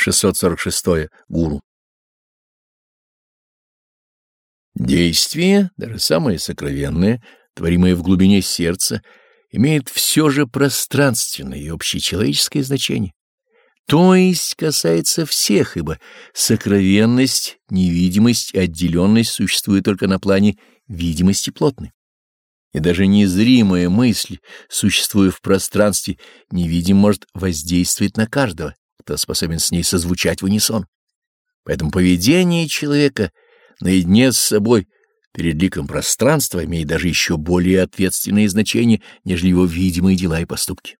646. Гуру. Действие, даже самое сокровенное, творимое в глубине сердца, имеет все же пространственное и общечеловеческое значение. То есть касается всех, ибо сокровенность, невидимость отделенность существуют только на плане видимости плотной. И даже незримая мысль, существуя в пространстве, невидим может воздействовать на каждого, кто способен с ней созвучать в унисон. Поэтому поведение человека наедине с собой перед ликом пространства имеет даже еще более ответственное значение, нежели его видимые дела и поступки.